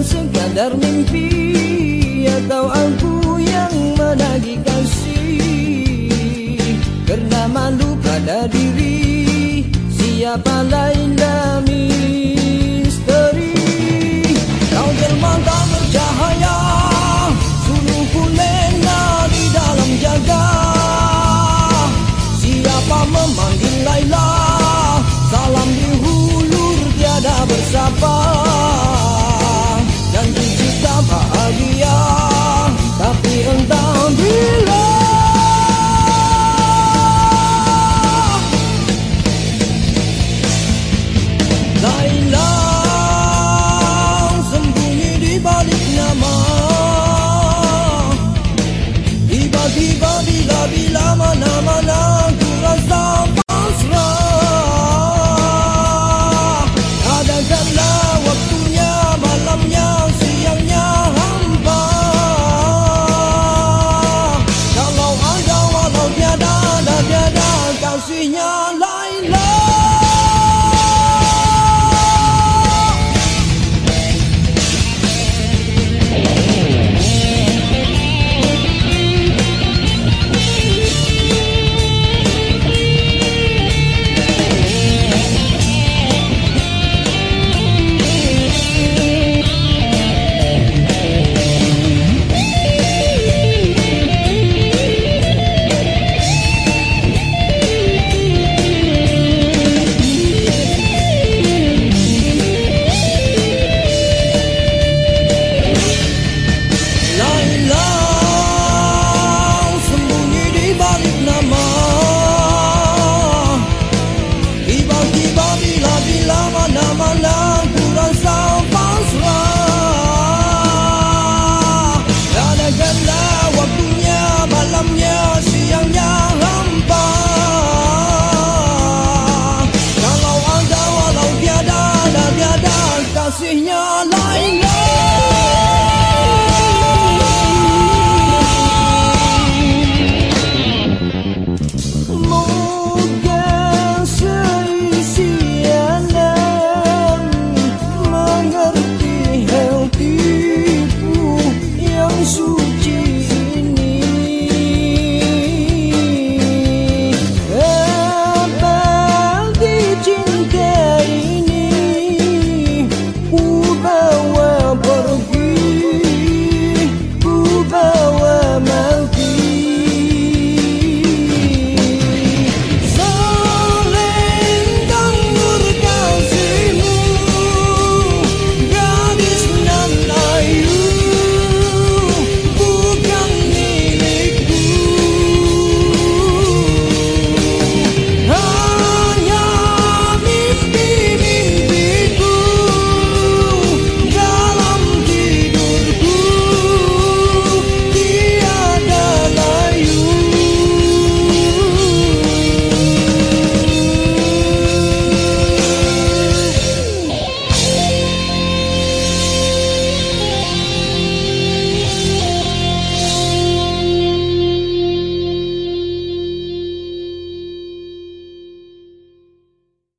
bukan sekadar mimpi Atau aku yang menagih kasih Karena malu pada diri Siapa lain dan misteri. Kau Siapa memanggil Laila